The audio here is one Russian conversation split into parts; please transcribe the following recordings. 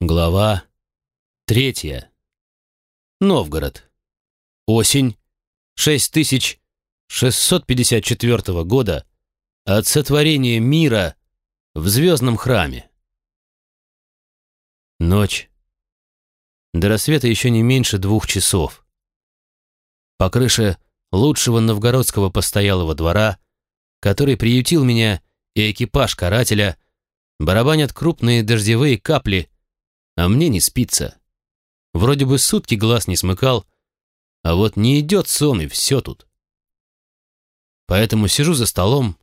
Глава третья. Новгород. Осень 6654 года от сотворения мира в звездном храме. Ночь. До рассвета еще не меньше двух часов. По крыше лучшего новгородского постоялого двора, который приютил меня и экипаж карателя, барабанят крупные дождевые капли – а мне не спится. Вроде бы сутки глаз не смыкал, а вот не идет сон, и все тут. Поэтому сижу за столом,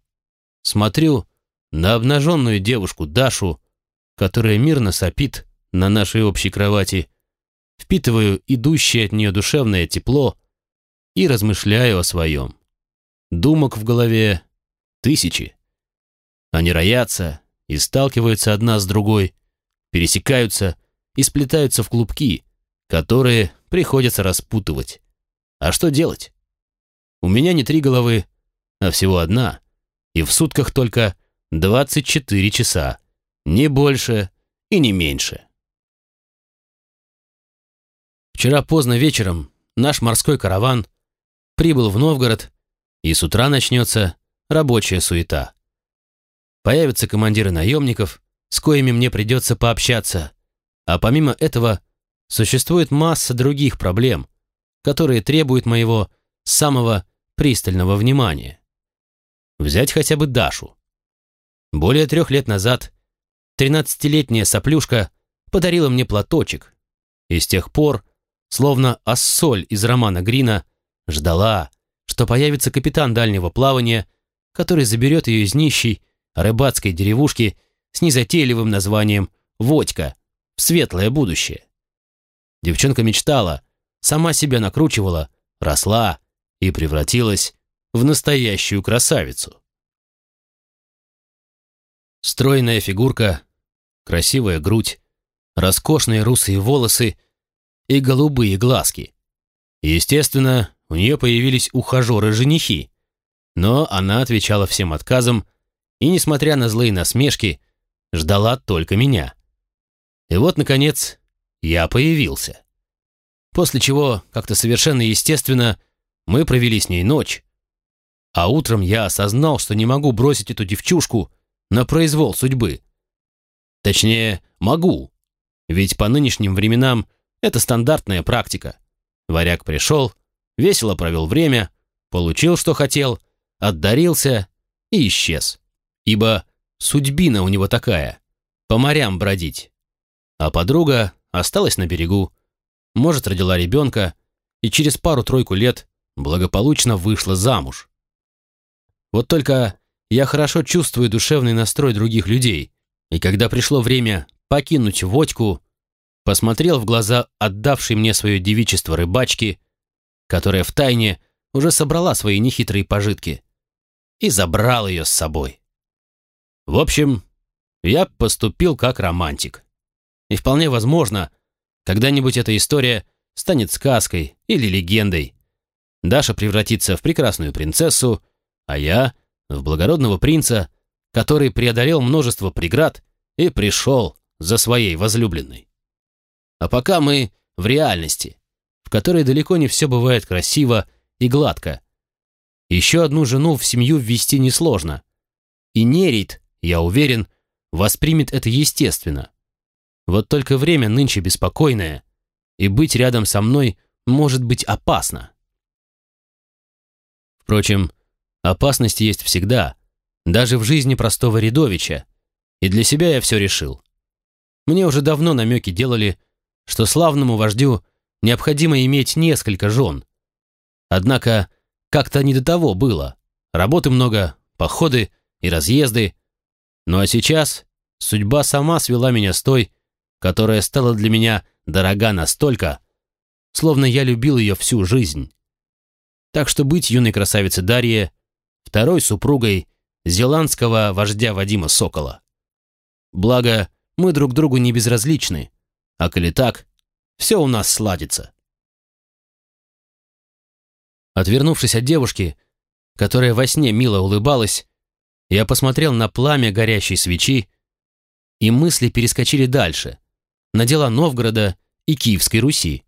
смотрю на обнаженную девушку Дашу, которая мирно сопит на нашей общей кровати, впитываю идущее от нее душевное тепло и размышляю о своем. Думок в голове тысячи. Они роятся и сталкиваются одна с другой, пересекаются и сплетаются в клубки, которые приходится распутывать. А что делать? У меня не три головы, а всего одна, и в сутках только 24 часа, не больше и не меньше. Вчера поздно вечером наш морской караван прибыл в Новгород, и с утра начнется рабочая суета. Появятся командиры наемников, с коими мне придется пообщаться, а помимо этого, существует масса других проблем, которые требуют моего самого пристального внимания. Взять хотя бы Дашу. Более трех лет назад тринадцатилетняя соплюшка подарила мне платочек, и с тех пор, словно ассоль из романа Грина, ждала, что появится капитан дальнего плавания, который заберет ее из нищей рыбацкой деревушки с незатейливым названием «Водька», в светлое будущее. Девчонка мечтала, сама себя накручивала, росла и превратилась в настоящую красавицу. Стройная фигурка, красивая грудь, роскошные русые волосы и голубые глазки. Естественно, у нее появились ухажеры-женихи, но она отвечала всем отказам и, несмотря на злые насмешки, ждала только меня. И вот, наконец, я появился. После чего, как-то совершенно естественно, мы провели с ней ночь. А утром я осознал, что не могу бросить эту девчушку на произвол судьбы. Точнее, могу. Ведь по нынешним временам это стандартная практика. Варяг пришел, весело провел время, получил, что хотел, отдарился и исчез. Ибо судьбина у него такая — по морям бродить а подруга осталась на берегу, может, родила ребенка и через пару-тройку лет благополучно вышла замуж. Вот только я хорошо чувствую душевный настрой других людей, и когда пришло время покинуть Водьку, посмотрел в глаза отдавшей мне свое девичество рыбачки, которая втайне уже собрала свои нехитрые пожитки, и забрал ее с собой. В общем, я поступил как романтик. И вполне возможно, когда-нибудь эта история станет сказкой или легендой. Даша превратится в прекрасную принцессу, а я — в благородного принца, который преодолел множество преград и пришел за своей возлюбленной. А пока мы в реальности, в которой далеко не все бывает красиво и гладко. Еще одну жену в семью ввести несложно. И Нерит, я уверен, воспримет это естественно. Вот только время нынче беспокойное, и быть рядом со мной может быть опасно. Впрочем, опасность есть всегда, даже в жизни простого рядовича, и для себя я все решил. Мне уже давно намеки делали, что славному вождю необходимо иметь несколько жен. Однако как-то не до того было. Работы много, походы и разъезды. Ну а сейчас судьба сама свела меня с той, которая стала для меня дорога настолько, словно я любил ее всю жизнь. Так что быть юной красавицей Дарье, второй супругой зеландского вождя Вадима Сокола. Благо, мы друг другу не безразличны, а коли так, все у нас сладится. Отвернувшись от девушки, которая во сне мило улыбалась, я посмотрел на пламя горящей свечи, и мысли перескочили дальше, на дела Новгорода и Киевской Руси.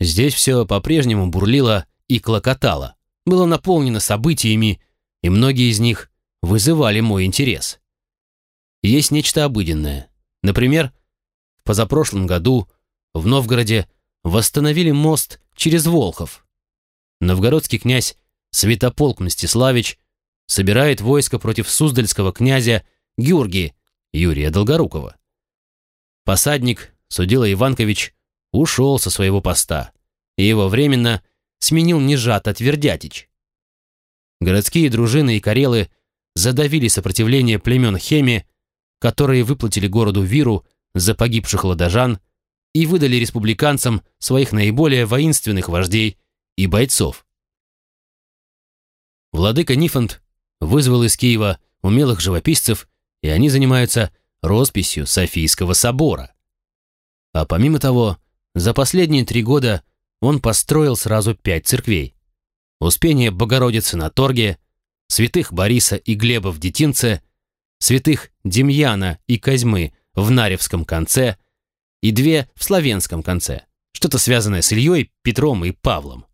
Здесь все по-прежнему бурлило и клокотало, было наполнено событиями, и многие из них вызывали мой интерес. Есть нечто обыденное. Например, в позапрошлом году в Новгороде восстановили мост через Волхов. Новгородский князь Святополк Мстиславич собирает войско против Суздальского князя Георгия Юрия Долгорукова. Посадник Судила Иванкович ушел со своего поста, и его временно сменил Нежат Отвердятич. Городские дружины и карелы задавили сопротивление племен Хеми, которые выплатили городу Виру за погибших ладожан и выдали республиканцам своих наиболее воинственных вождей и бойцов. Владыка Нифонт вызвал из Киева умелых живописцев, и они занимаются росписью Софийского собора. А помимо того, за последние три года он построил сразу пять церквей. Успение Богородицы на Торге, святых Бориса и Глеба в Детинце, святых Демьяна и Козьмы в Наревском конце и две в Славянском конце, что-то связанное с Ильей, Петром и Павлом.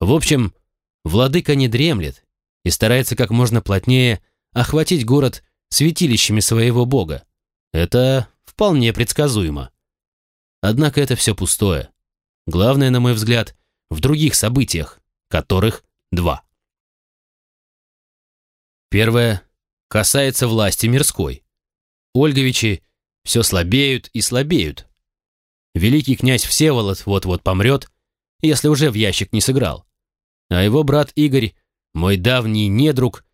В общем, владыка не дремлет и старается как можно плотнее охватить город святилищами своего бога. Это вполне предсказуемо. Однако это все пустое. Главное, на мой взгляд, в других событиях, которых два. Первое касается власти мирской. Ольговичи все слабеют и слабеют. Великий князь Всеволод вот-вот помрет, если уже в ящик не сыграл. А его брат Игорь, мой давний недруг,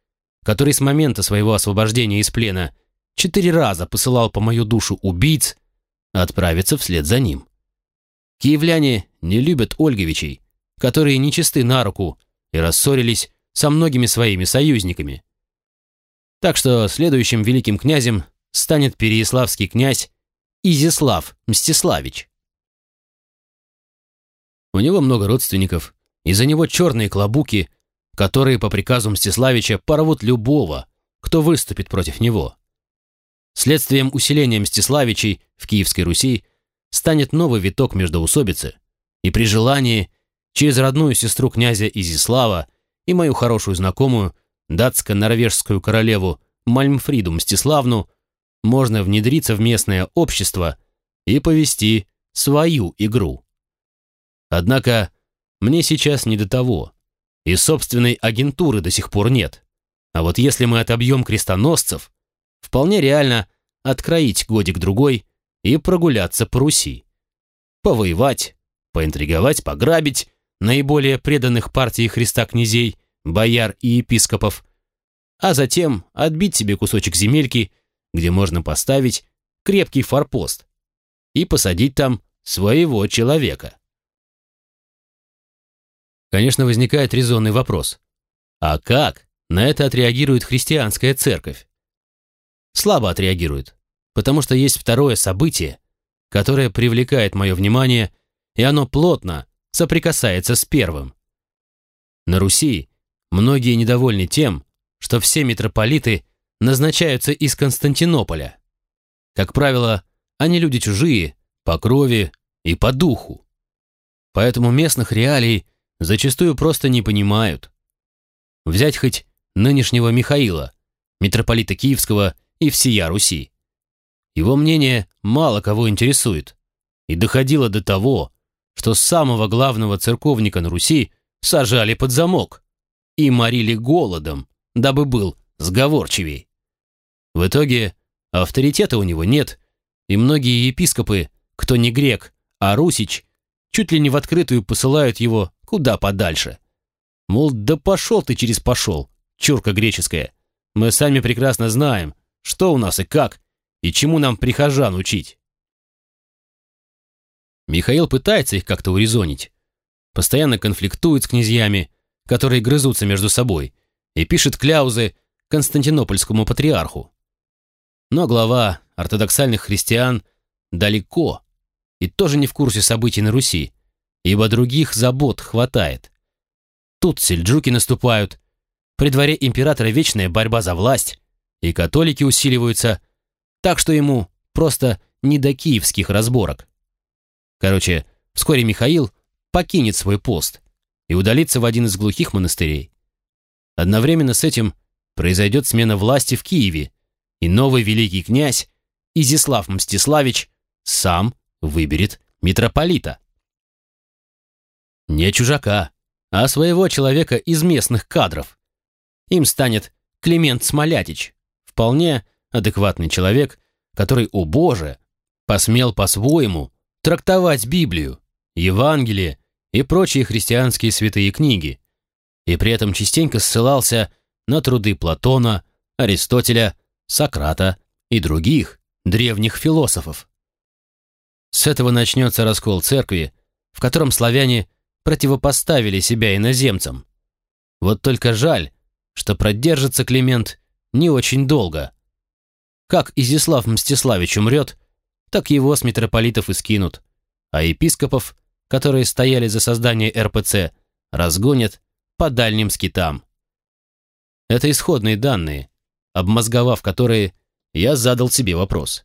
который с момента своего освобождения из плена четыре раза посылал по мою душу убийц, отправится вслед за ним. Киевляне не любят Ольговичей, которые нечисты на руку и рассорились со многими своими союзниками. Так что следующим великим князем станет переяславский князь Изяслав Мстиславич. У него много родственников, и за него черные клобуки, которые по приказу Мстиславича порвут любого, кто выступит против него. Следствием усиления Мстиславичей в Киевской Руси станет новый виток междоусобицы, и при желании через родную сестру князя Изислава и мою хорошую знакомую, датско-норвежскую королеву Мальмфриду Мстиславну, можно внедриться в местное общество и повести свою игру. Однако мне сейчас не до того, и собственной агентуры до сих пор нет. А вот если мы отобьем крестоносцев, вполне реально откроить годик-другой и прогуляться по Руси. Повоевать, поинтриговать, пограбить наиболее преданных партии Христа князей, бояр и епископов, а затем отбить себе кусочек земельки, где можно поставить крепкий форпост и посадить там своего человека. Конечно, возникает резонный вопрос. А как на это отреагирует христианская церковь? слабо отреагирует, потому что есть второе событие, которое привлекает мое внимание, и оно плотно соприкасается с первым. На Руси многие недовольны тем, что все митрополиты назначаются из Константинополя. Как правило, они люди чужие, по крови и по духу. Поэтому местных реалий зачастую просто не понимают. Взять хоть нынешнего Михаила, митрополита Киевского и всея Руси. Его мнение мало кого интересует, и доходило до того, что самого главного церковника на Руси сажали под замок и морили голодом, дабы был сговорчивей. В итоге авторитета у него нет, и многие епископы, кто не грек, а русич, чуть ли не в открытую посылают его куда подальше. Мол, да пошел ты через пошел, чурка греческая. Мы сами прекрасно знаем, что у нас и как, и чему нам прихожан учить. Михаил пытается их как-то урезонить. Постоянно конфликтует с князьями, которые грызутся между собой, и пишет кляузы константинопольскому патриарху. Но глава ортодоксальных христиан далеко и тоже не в курсе событий на Руси, ибо других забот хватает. Тут сельджуки наступают, при дворе императора вечная борьба за власть, и католики усиливаются, так что ему просто не до киевских разборок. Короче, вскоре Михаил покинет свой пост и удалится в один из глухих монастырей. Одновременно с этим произойдет смена власти в Киеве, и новый великий князь Изяслав Мстиславич сам выберет митрополита. Не чужака, а своего человека из местных кадров. Им станет Климент Смолятич, вполне адекватный человек, который, о боже, посмел по-своему трактовать Библию, Евангелие и прочие христианские святые книги, и при этом частенько ссылался на труды Платона, Аристотеля, Сократа и других древних философов. С этого начнется раскол церкви, в котором славяне противопоставили себя иноземцам. Вот только жаль, что продержится Климент не очень долго. Как Изяслав Мстиславич умрет, так его с митрополитов и скинут, а епископов, которые стояли за создание РПЦ, разгонят по дальним скитам. Это исходные данные, обмозговав которые, я задал себе вопрос.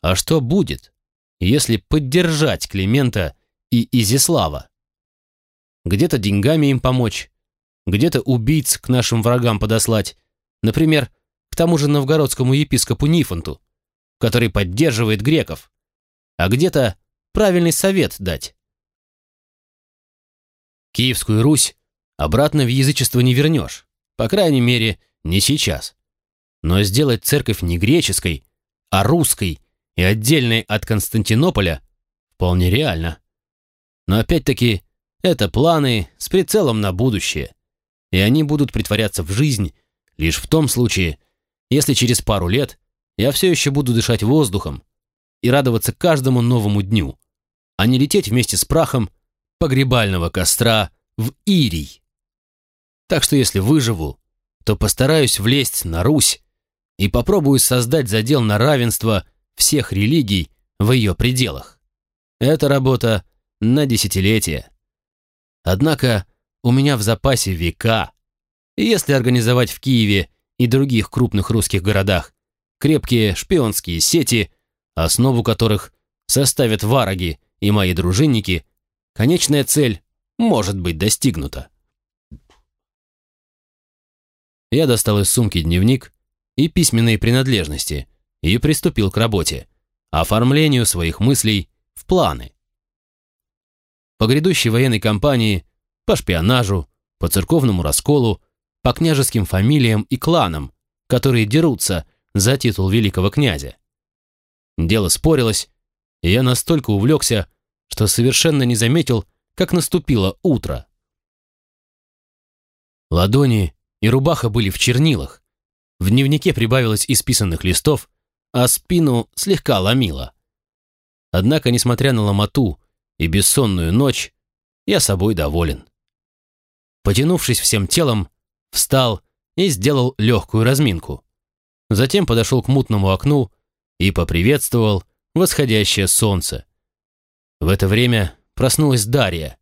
А что будет, если поддержать Климента и Изяслава? Где-то деньгами им помочь, где-то убийц к нашим врагам подослать, например, к тому же новгородскому епископу Нифонту, который поддерживает греков, а где-то правильный совет дать. Киевскую Русь обратно в язычество не вернешь, по крайней мере, не сейчас. Но сделать церковь не греческой, а русской и отдельной от Константинополя вполне реально. Но опять-таки, это планы с прицелом на будущее, и они будут притворяться в жизнь лишь в том случае, если через пару лет я все еще буду дышать воздухом и радоваться каждому новому дню, а не лететь вместе с прахом погребального костра в Ирий. Так что если выживу, то постараюсь влезть на Русь и попробую создать задел на равенство всех религий в ее пределах. Это работа на десятилетия. Однако у меня в запасе века, и если организовать в Киеве и других крупных русских городах крепкие шпионские сети, основу которых составят вараги и мои дружинники, конечная цель может быть достигнута. Я достал из сумки дневник и письменные принадлежности и приступил к работе, оформлению своих мыслей в планы. По грядущей военной кампании, по шпионажу, по церковному расколу, по княжеским фамилиям и кланам, которые дерутся за титул великого князя. Дело спорилось, и я настолько увлекся, что совершенно не заметил, как наступило утро. Ладони и рубаха были в чернилах. В дневнике прибавилось исписанных листов, а спину слегка ломило. Однако, несмотря на ломоту и бессонную ночь, я собой доволен. Потянувшись всем телом, встал и сделал легкую разминку. Затем подошел к мутному окну и поприветствовал восходящее солнце. В это время проснулась Дарья,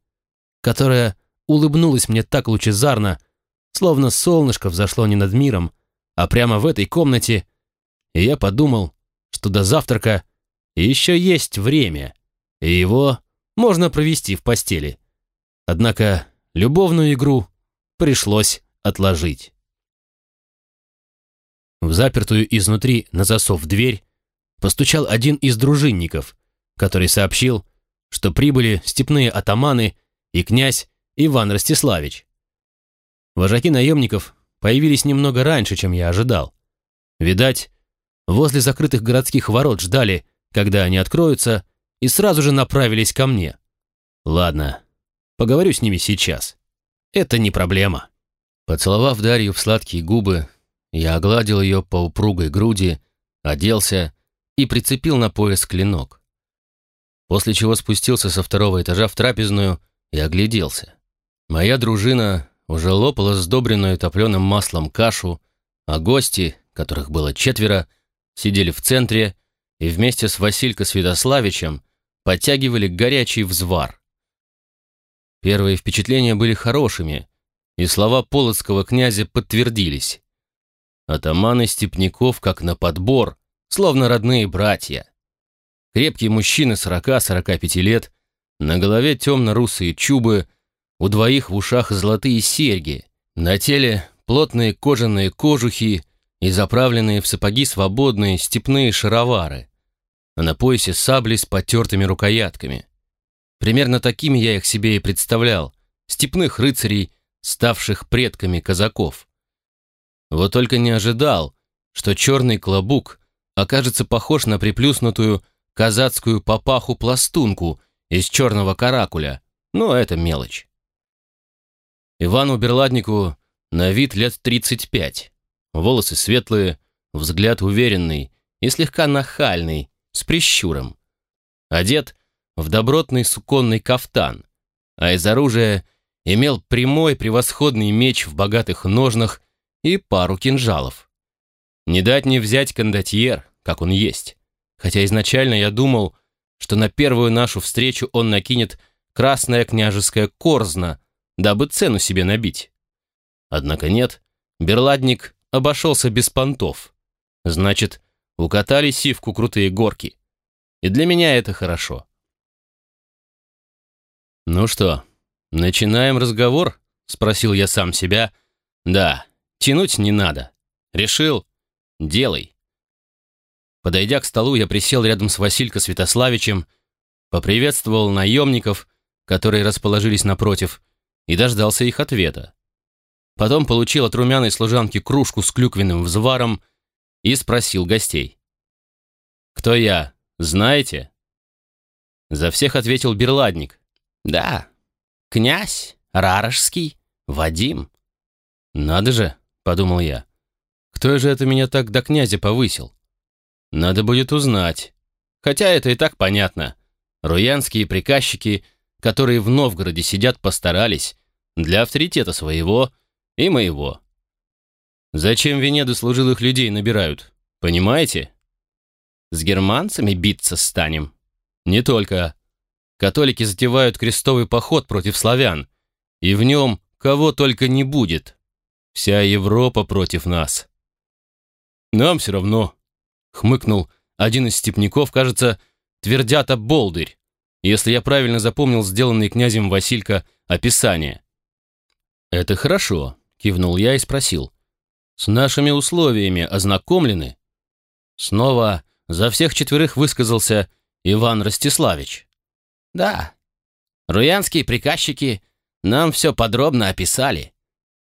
которая улыбнулась мне так лучезарно, словно солнышко взошло не над миром, а прямо в этой комнате, и я подумал, что до завтрака еще есть время, и его можно провести в постели. Однако любовную игру пришлось отложить. В запертую изнутри на засов дверь постучал один из дружинников, который сообщил, что прибыли степные атаманы и князь Иван Ростиславич. Вожаки наемников появились немного раньше, чем я ожидал. Видать, возле закрытых городских ворот ждали, когда они откроются, и сразу же направились ко мне. Ладно, поговорю с ними сейчас. Это не проблема. Поцеловав Дарью в сладкие губы, я огладил ее по упругой груди, оделся и прицепил на пояс клинок. После чего спустился со второго этажа в трапезную и огляделся. Моя дружина уже лопала сдобренную топленым маслом кашу, а гости, которых было четверо, сидели в центре и вместе с Василько Святославичем подтягивали горячий взвар. Первые впечатления были хорошими, и слова полоцкого князя подтвердились. Атаманы степняков как на подбор, словно родные братья. Крепкий мужчина 40-45 лет, на голове темно-русые чубы, у двоих в ушах золотые серьги, на теле плотные кожаные кожухи и заправленные в сапоги свободные степные шаровары, а на поясе сабли с потертыми рукоятками. Примерно такими я их себе и представлял, степных рыцарей, ставших предками казаков. Вот только не ожидал, что черный клобук окажется похож на приплюснутую казацкую папаху-пластунку из черного каракуля, но это мелочь. Ивану Берладнику на вид лет 35. Волосы светлые, взгляд уверенный и слегка нахальный, с прищуром. Одет в добротный суконный кафтан, а из оружия имел прямой превосходный меч в богатых ножнах и пару кинжалов. Не дать не взять кондотьер, как он есть. Хотя изначально я думал, что на первую нашу встречу он накинет красная княжеская корзна, дабы цену себе набить. Однако нет, берладник обошелся без понтов. Значит, укатали сивку крутые горки. И для меня это хорошо. «Ну что, начинаем разговор?» — спросил я сам себя. «Да, тянуть не надо. Решил? Делай». Подойдя к столу, я присел рядом с Василько Святославичем, поприветствовал наемников, которые расположились напротив, и дождался их ответа. Потом получил от румяной служанки кружку с клюквенным взваром и спросил гостей. «Кто я, знаете?» За всех ответил Берладник. «Да, князь Рарожский, Вадим». «Надо же», — подумал я, — «кто же это меня так до князя повысил?» «Надо будет узнать. Хотя это и так понятно. Руянские приказчики, которые в Новгороде сидят, постарались для авторитета своего и моего. Зачем Венеды служилых людей набирают? Понимаете? С германцами биться станем? Не только. Католики затевают крестовый поход против славян, и в нем кого только не будет. Вся Европа против нас. Нам все равно, хмыкнул один из степняков, кажется, твердята Болдырь, если я правильно запомнил сделанный князем Василько описание. Это хорошо, Кивнул я и спросил. «С нашими условиями ознакомлены?» Снова за всех четверых высказался Иван Ростиславич. «Да, руянские приказчики нам все подробно описали.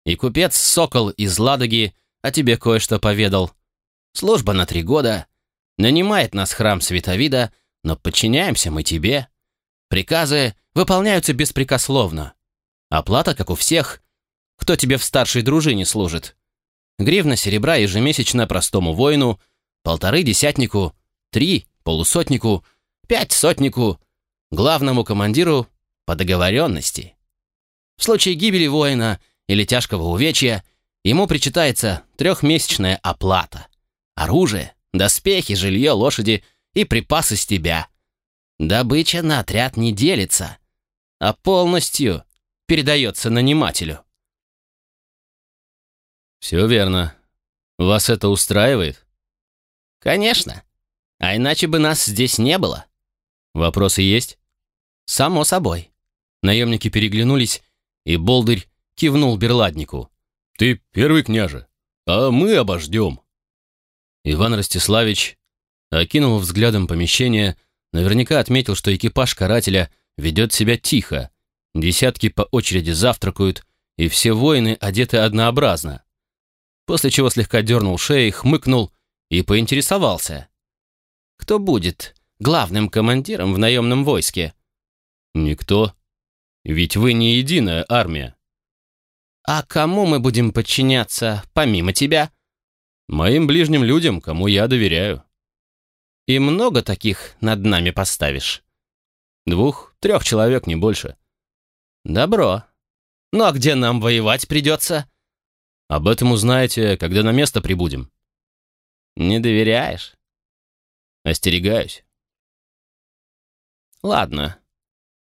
И купец Сокол из Ладоги о тебе кое-что поведал. Служба на три года. Нанимает нас храм Световида, но подчиняемся мы тебе. Приказы выполняются беспрекословно. Оплата, как у всех, кто тебе в старшей дружине служит. Гривна серебра ежемесячно простому воину, полторы десятнику, три полусотнику, пять сотнику, главному командиру по договоренности. В случае гибели воина или тяжкого увечья ему причитается трехмесячная оплата. Оружие, доспехи, жилье, лошади и припасы с тебя. Добыча на отряд не делится, а полностью передается нанимателю. «Все верно. Вас это устраивает?» «Конечно. А иначе бы нас здесь не было». «Вопросы есть?» «Само собой». Наемники переглянулись, и Болдырь кивнул берладнику. «Ты первый княже, а мы обождем». Иван Ростиславич окинул взглядом помещение, наверняка отметил, что экипаж карателя ведет себя тихо, десятки по очереди завтракают, и все воины одеты однообразно после чего слегка дернул шеей, хмыкнул и поинтересовался. «Кто будет главным командиром в наемном войске?» «Никто. Ведь вы не единая армия». «А кому мы будем подчиняться, помимо тебя?» «Моим ближним людям, кому я доверяю». «И много таких над нами поставишь?» «Двух, трех человек, не больше». «Добро. Ну а где нам воевать придется?» Об этом узнаете, когда на место прибудем. Не доверяешь? Остерегаюсь. Ладно.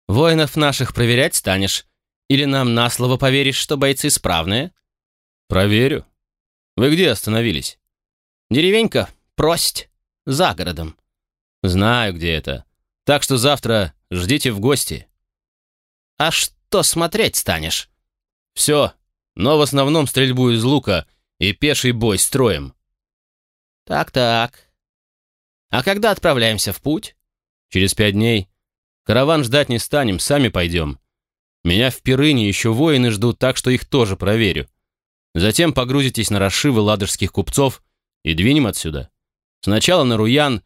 Воинов наших проверять станешь? Или нам на слово поверишь, что бойцы справные? Проверю. Вы где остановились? Деревенька, прость, за городом. Знаю, где это. Так что завтра ждите в гости. А что смотреть станешь? Все, но в основном стрельбу из лука и пеший бой строим. Так-так. А когда отправляемся в путь? Через пять дней. Караван ждать не станем, сами пойдем. Меня в Пирыне еще воины ждут, так что их тоже проверю. Затем погрузитесь на расшивы ладожских купцов и двинем отсюда. Сначала на Руян,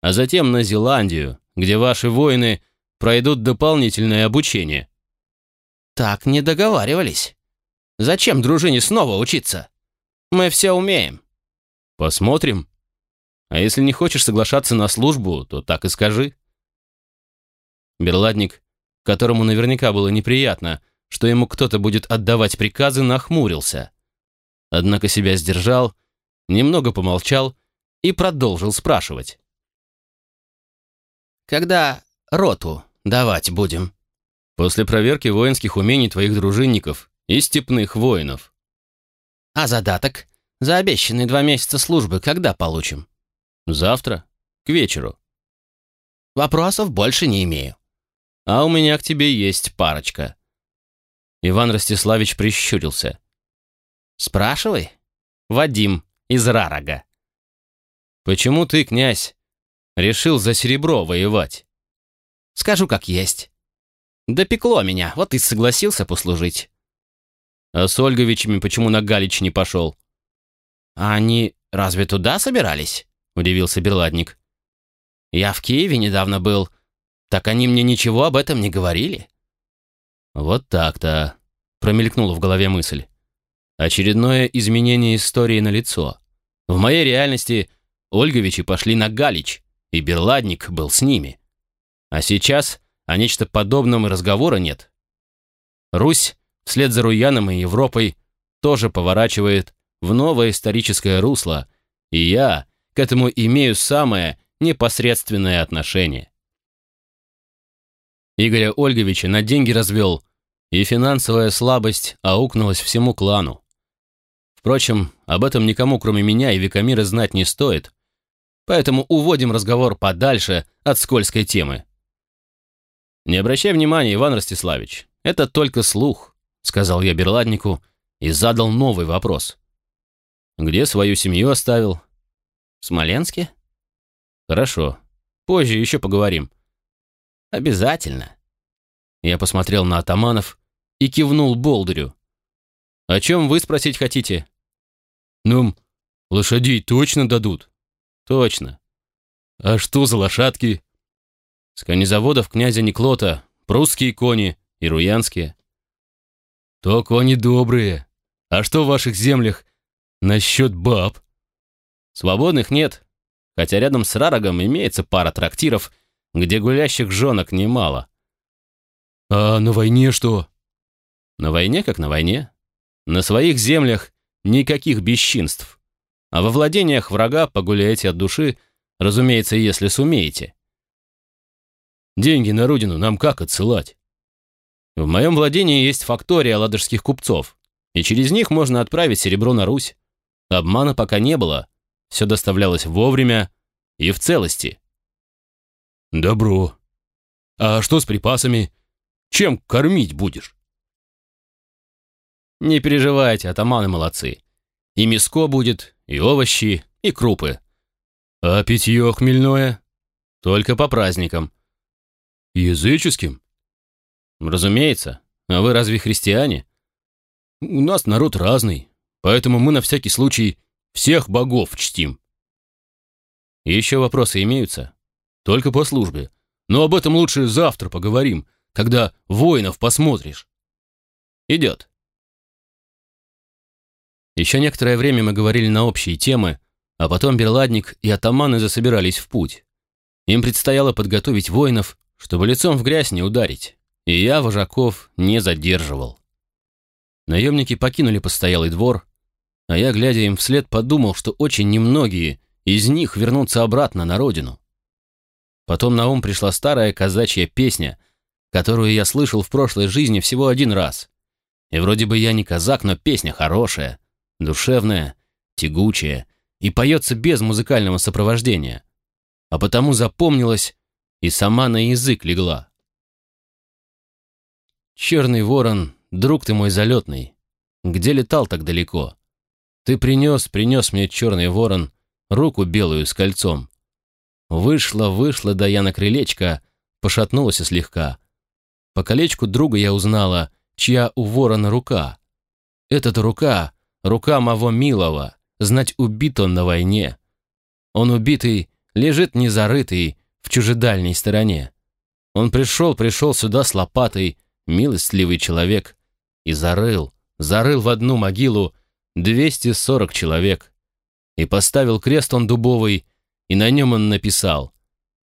а затем на Зеландию, где ваши воины пройдут дополнительное обучение. Так не договаривались. Зачем дружине снова учиться? Мы все умеем. Посмотрим. А если не хочешь соглашаться на службу, то так и скажи. Берладник, которому наверняка было неприятно, что ему кто-то будет отдавать приказы, нахмурился. Однако себя сдержал, немного помолчал и продолжил спрашивать. «Когда роту давать будем?» «После проверки воинских умений твоих дружинников и степных воинов». «А задаток за обещанные два месяца службы когда получим?» «Завтра, к вечеру». «Вопросов больше не имею». «А у меня к тебе есть парочка». Иван Ростиславич прищурился. «Спрашивай. Вадим из Рарага». «Почему ты, князь, решил за серебро воевать?» «Скажу, как есть. Допекло меня, вот и согласился послужить». «А с Ольговичами почему на Галич не пошел?» «А они разве туда собирались?» — удивился Берладник. «Я в Киеве недавно был. Так они мне ничего об этом не говорили». «Вот так-то», — промелькнула в голове мысль. Очередное изменение истории на лицо. В моей реальности Ольговичи пошли на Галич, и Берладник был с ними. А сейчас о нечто подобном и разговора нет. Русь, вслед за Руяном и Европой, тоже поворачивает в новое историческое русло, и я к этому имею самое непосредственное отношение. Игоря Ольговича на деньги развел, и финансовая слабость аукнулась всему клану. Впрочем, об этом никому, кроме меня и Викамира, знать не стоит, поэтому уводим разговор подальше от скользкой темы. «Не обращай внимания, Иван Ростиславич, это только слух», сказал я Берладнику и задал новый вопрос. «Где свою семью оставил?» «В Смоленске?» «Хорошо, позже еще поговорим». «Обязательно». Я посмотрел на атаманов и кивнул Болдырю. «О чем вы спросить хотите?» «Нам лошадей точно дадут?» «Точно. А что за лошадки?» «С конезаводов князя Никлота, прусские кони и руянские». «То кони добрые. А что в ваших землях насчет баб?» «Свободных нет, хотя рядом с Рарогом имеется пара трактиров, где гулящих женок немало». «А на войне что?» «На войне как на войне. На своих землях Никаких бесчинств. А во владениях врага погуляйте от души, разумеется, если сумеете. Деньги на родину нам как отсылать? В моем владении есть фактория ладожских купцов, и через них можно отправить серебро на Русь. Обмана пока не было, все доставлялось вовремя и в целости. Добро. А что с припасами? Чем кормить будешь? Не переживайте, атаманы молодцы. И мяско будет, и овощи, и крупы. А питье хмельное? Только по праздникам. Языческим? Разумеется. А вы разве христиане? У нас народ разный, поэтому мы на всякий случай всех богов чтим. Еще вопросы имеются? Только по службе. Но об этом лучше завтра поговорим, когда воинов посмотришь. Идет. Еще некоторое время мы говорили на общие темы, а потом Берладник и атаманы засобирались в путь. Им предстояло подготовить воинов, чтобы лицом в грязь не ударить, и я вожаков не задерживал. Наемники покинули постоялый двор, а я, глядя им вслед, подумал, что очень немногие из них вернутся обратно на родину. Потом на ум пришла старая казачья песня, которую я слышал в прошлой жизни всего один раз. И вроде бы я не казак, но песня хорошая, душевная, тягучая и поется без музыкального сопровождения. а потому запомнилась и сама на язык легла. Черный ворон, друг ты мой залетный, где летал так далеко? Ты принес, принес мне черный ворон руку белую с кольцом. Вышла, вышла, да я на крылечко, пошатнулась слегка. По колечку друга я узнала, чья у ворона рука. Этот рука, рука моего милого, знать убит он на войне. Он убитый, лежит незарытый в чужедальней стороне. Он пришел, пришел сюда с лопатой, милостливый человек, и зарыл, зарыл в одну могилу 240 человек. И поставил крест он дубовый, и на нем он написал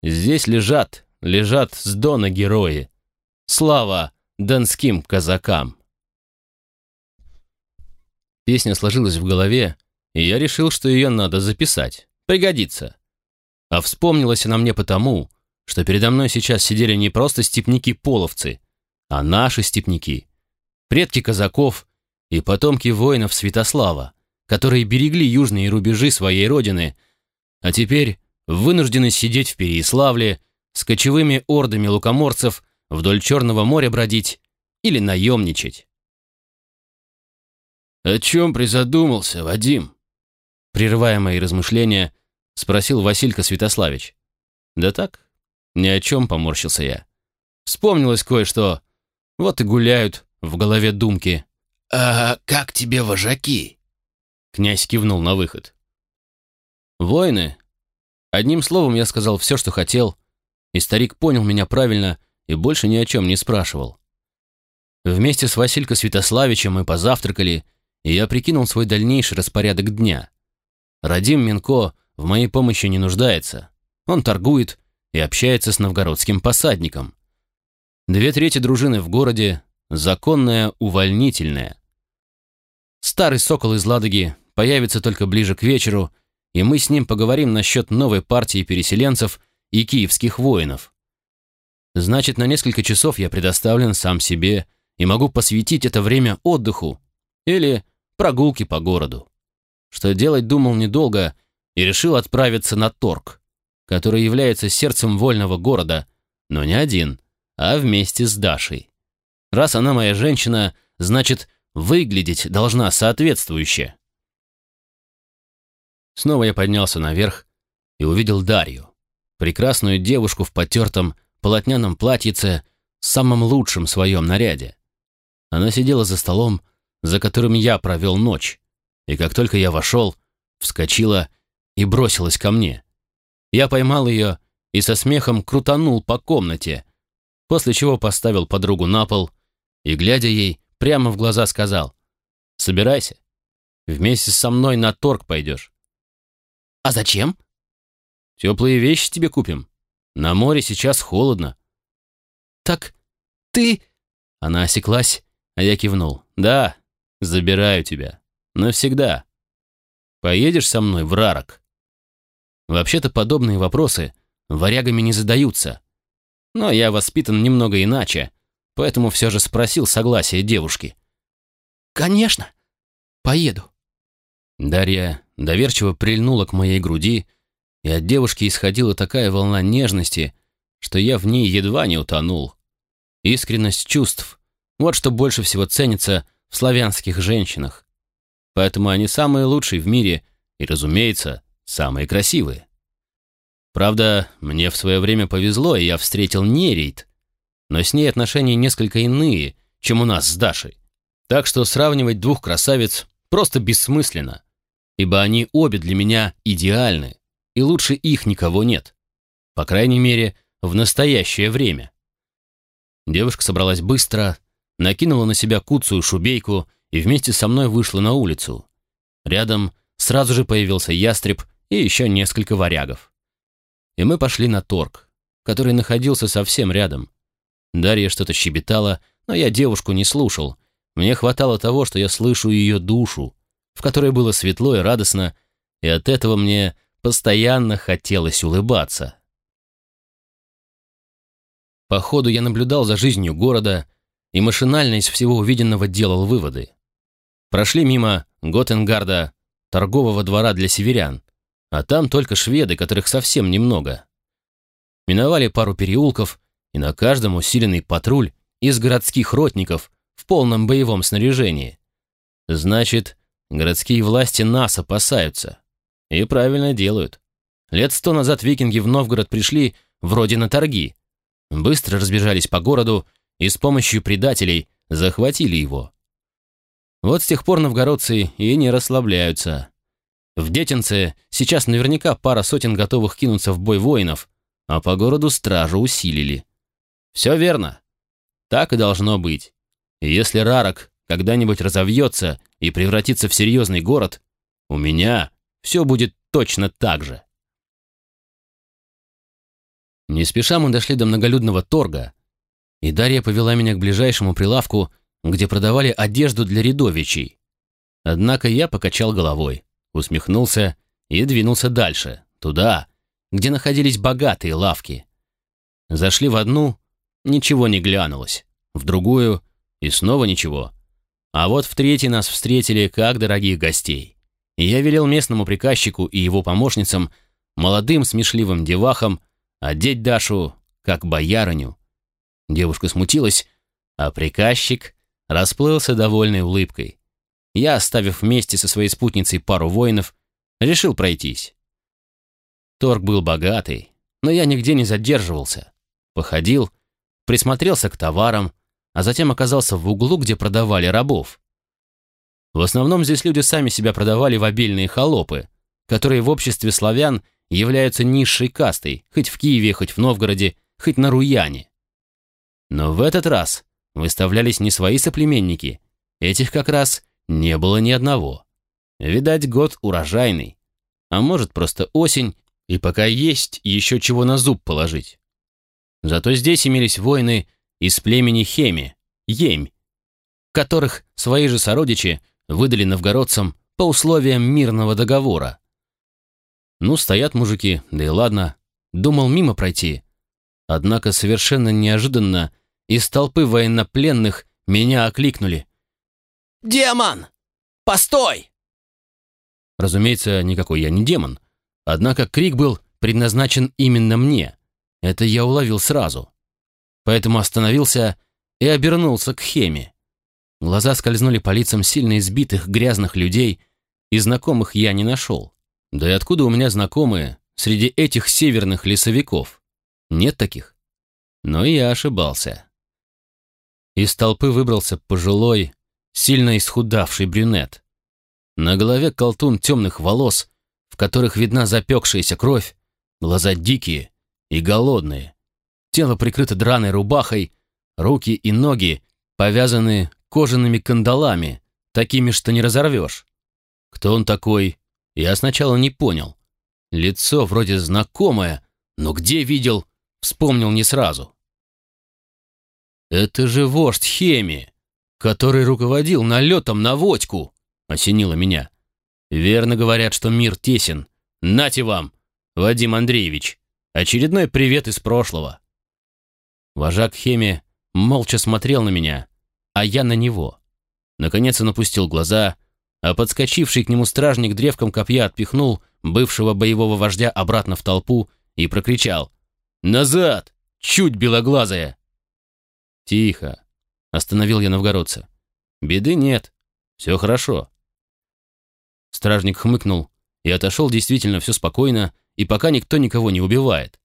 «Здесь лежат, лежат с Дона герои. Слава донским казакам!» Песня сложилась в голове, и я решил, что ее надо записать. Пригодится. А вспомнилась она мне потому, что передо мной сейчас сидели не просто степняки-половцы, а наши степняки, предки казаков и потомки воинов Святослава, которые берегли южные рубежи своей родины, а теперь вынуждены сидеть в Переяславле с кочевыми ордами лукоморцев вдоль Черного моря бродить или наемничать. «О чем призадумался, Вадим?» Прерывая мои размышления, спросил Василька Святославич. «Да так, ни о чем», — поморщился я. Вспомнилось кое-что. Вот и гуляют в голове думки. «А как тебе вожаки?» Князь кивнул на выход. «Воины?» Одним словом я сказал все, что хотел, и старик понял меня правильно и больше ни о чем не спрашивал. Вместе с Василькой Святославичем мы позавтракали, и я прикинул свой дальнейший распорядок дня. Радим Минко в моей помощи не нуждается. Он торгует и общается с новгородским посадником. Две трети дружины в городе, законная увольнительная. Старый сокол из Ладоги появится только ближе к вечеру, и мы с ним поговорим насчет новой партии переселенцев и киевских воинов. Значит, на несколько часов я предоставлен сам себе и могу посвятить это время отдыху или прогулке по городу. Что делать думал недолго и решил отправиться на торг, который является сердцем вольного города, но не один, а вместе с Дашей. Раз она моя женщина, значит, выглядеть должна соответствующе. Снова я поднялся наверх и увидел Дарью, прекрасную девушку в потертом полотняном платьице, самом лучшем своем наряде. Она сидела за столом, за которым я провел ночь, и как только я вошел, вскочила и бросилась ко мне. Я поймал ее и со смехом крутанул по комнате, после чего поставил подругу на пол и, глядя ей прямо в глаза, сказал «Собирайся, вместе со мной на торг пойдешь». «А зачем?» «Теплые вещи тебе купим. На море сейчас холодно». «Так ты...» Она осеклась, а я кивнул. «Да, забираю тебя. Навсегда. Поедешь со мной в Рарок?» Вообще-то подобные вопросы варягами не задаются. Но я воспитан немного иначе, поэтому все же спросил согласия девушки. «Конечно, поеду». Дарья доверчиво прильнула к моей груди, и от девушки исходила такая волна нежности, что я в ней едва не утонул. Искренность чувств — вот что больше всего ценится в славянских женщинах. Поэтому они самые лучшие в мире и, разумеется, самые красивые. Правда, мне в свое время повезло, и я встретил Нерейт, но с ней отношения несколько иные, чем у нас с Дашей. Так что сравнивать двух красавиц просто бессмысленно, ибо они обе для меня идеальны, и лучше их никого нет. По крайней мере, в настоящее время. Девушка собралась быстро, накинула на себя куцую шубейку и вместе со мной вышла на улицу. Рядом сразу же появился ястреб и еще несколько варягов. И мы пошли на торг, который находился совсем рядом. Дарья что-то щебетала, но я девушку не слушал. Мне хватало того, что я слышу ее душу, в которой было светло и радостно, и от этого мне постоянно хотелось улыбаться. По ходу я наблюдал за жизнью города и машинально из всего увиденного делал выводы. Прошли мимо Готенгарда, торгового двора для северян, а там только шведы, которых совсем немного. Миновали пару переулков, и на каждом усиленный патруль из городских ротников в полном боевом снаряжении. Значит, городские власти нас опасаются. И правильно делают. Лет сто назад викинги в Новгород пришли вроде на торги. Быстро разбежались по городу и с помощью предателей захватили его. Вот с тех пор новгородцы и не расслабляются. В Детинце сейчас наверняка пара сотен готовых кинуться в бой воинов, а по городу стражу усилили. Все верно. Так и должно быть. Если Рарок когда-нибудь разовьется и превратится в серьезный город, у меня все будет точно так же. Не спеша мы дошли до многолюдного торга, и Дарья повела меня к ближайшему прилавку, где продавали одежду для рядовичей. Однако я покачал головой, усмехнулся и двинулся дальше, туда, где находились богатые лавки. Зашли в одну, ничего не глянулось, в другую и снова ничего. А вот в третий нас встретили как дорогих гостей. И я велел местному приказчику и его помощницам, молодым смешливым девахам, одеть Дашу как боярыню. Девушка смутилась, а приказчик расплылся довольной улыбкой. Я, оставив вместе со своей спутницей пару воинов, решил пройтись. Торг был богатый, но я нигде не задерживался. Походил, присмотрелся к товарам, а затем оказался в углу, где продавали рабов. В основном здесь люди сами себя продавали в обильные холопы, которые в обществе славян являются низшей кастой, хоть в Киеве, хоть в Новгороде, хоть на Руяне. Но в этот раз выставлялись не свои соплеменники, этих как раз не было ни одного. Видать, год урожайный, а может просто осень, и пока есть еще чего на зуб положить. Зато здесь имелись воины из племени Хеми, Емь, которых свои же сородичи выдали новгородцам по условиям мирного договора. Ну, стоят мужики, да и ладно. Думал мимо пройти. Однако совершенно неожиданно из толпы военнопленных меня окликнули. «Демон! Постой!» Разумеется, никакой я не демон. Однако крик был предназначен именно мне. Это я уловил сразу. Поэтому остановился и обернулся к Хеме. Глаза скользнули по лицам сильно избитых, грязных людей, и знакомых я не нашел. Да и откуда у меня знакомые среди этих северных лесовиков? Нет таких. Но я ошибался. Из толпы выбрался пожилой, сильно исхудавший брюнет. На голове колтун темных волос, в которых видна запекшаяся кровь, глаза дикие и голодные. Тело прикрыто драной рубахой, руки и ноги повязаны кожаными кандалами, такими, что не разорвешь. Кто он такой, я сначала не понял. Лицо вроде знакомое, но где видел, вспомнил не сразу. «Это же вождь Хеми, который руководил налетом на Водьку», — осенило меня. «Верно говорят, что мир тесен. Нате вам, Вадим Андреевич, очередной привет из прошлого». Вожак Хеми молча смотрел на меня, а я на него. Наконец он опустил глаза, а подскочивший к нему стражник древком копья отпихнул бывшего боевого вождя обратно в толпу и прокричал «Назад! Чуть белоглазая!» «Тихо!» — остановил я новгородца. «Беды нет. Все хорошо». Стражник хмыкнул и отошел действительно все спокойно, и пока никто никого не убивает.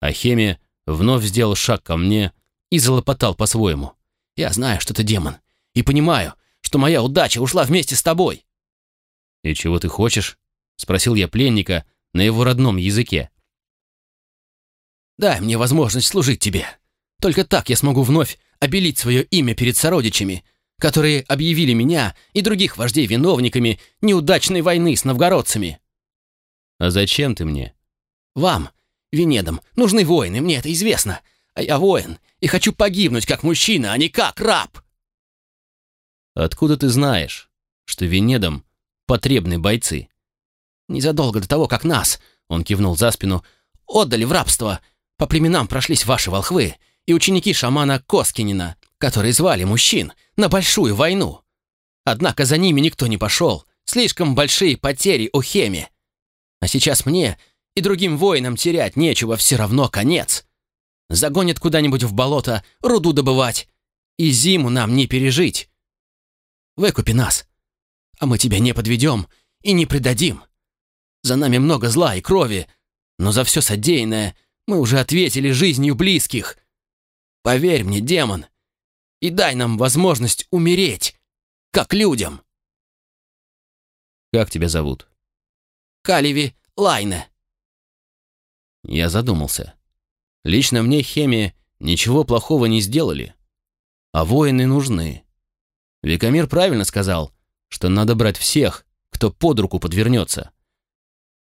А Хемия вновь сделал шаг ко мне и залопотал по-своему. Я знаю, что ты демон, и понимаю, что моя удача ушла вместе с тобой». «И чего ты хочешь?» — спросил я пленника на его родном языке. «Дай мне возможность служить тебе. Только так я смогу вновь обелить свое имя перед сородичами, которые объявили меня и других вождей виновниками неудачной войны с новгородцами». «А зачем ты мне?» «Вам, Венедам, нужны воины, мне это известно. А я воин и хочу погибнуть как мужчина, а не как раб!» «Откуда ты знаешь, что Венедам потребны бойцы?» «Незадолго до того, как нас, — он кивнул за спину, — отдали в рабство. По племенам прошлись ваши волхвы и ученики шамана Коскинина, которые звали мужчин на большую войну. Однако за ними никто не пошел. Слишком большие потери у Хеми. А сейчас мне и другим воинам терять нечего, все равно конец. Загонят куда-нибудь в болото руду добывать, и зиму нам не пережить. Выкупи нас, а мы тебя не подведем и не предадим. За нами много зла и крови, но за все содеянное мы уже ответили жизнью близких. Поверь мне, демон, и дай нам возможность умереть, как людям. Как тебя зовут? Каливи Лайне. Я задумался. Лично мне хемия ничего плохого не сделали. А воины нужны. Викамир правильно сказал, что надо брать всех, кто под руку подвернется.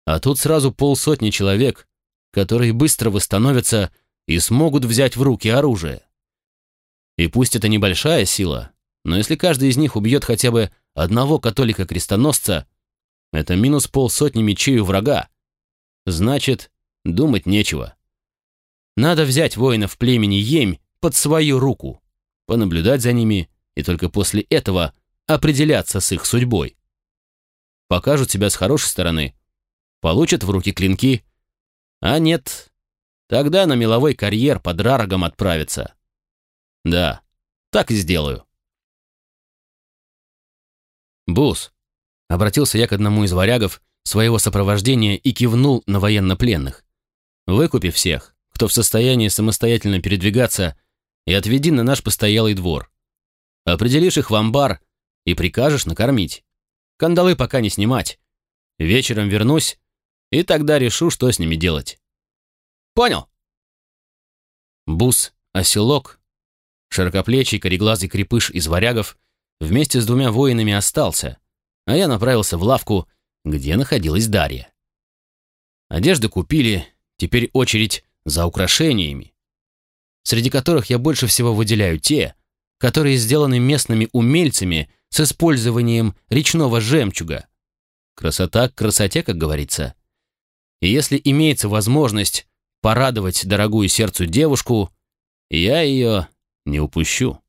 А тут сразу полсотни человек, которые быстро восстановятся и смогут взять в руки оружие. И пусть это небольшая сила, но если каждый из них убьет хотя бы одного католика-крестоносца, это минус полсотни мечей у врага. Значит, думать нечего. Надо взять воинов племени Емь под свою руку, понаблюдать за ними и только после этого определяться с их судьбой. Покажут себя с хорошей стороны, получат в руки клинки, а нет, тогда на меловой карьер под Рарогом отправиться. Да, так и сделаю. Бус, обратился я к одному из варягов своего сопровождения и кивнул на военнопленных. Выкупи всех, кто в состоянии самостоятельно передвигаться, и отведи на наш постоялый двор. Определишь их в амбар и прикажешь накормить. Кандалы пока не снимать. Вечером вернусь, и тогда решу, что с ними делать. Понял? Бус, оселок, широкоплечий кореглазый крепыш из варягов вместе с двумя воинами остался, а я направился в лавку, где находилась Дарья. Одежды купили, теперь очередь за украшениями, среди которых я больше всего выделяю те, которые сделаны местными умельцами с использованием речного жемчуга. Красота к красоте, как говорится. И если имеется возможность порадовать дорогую сердцу девушку, я ее не упущу.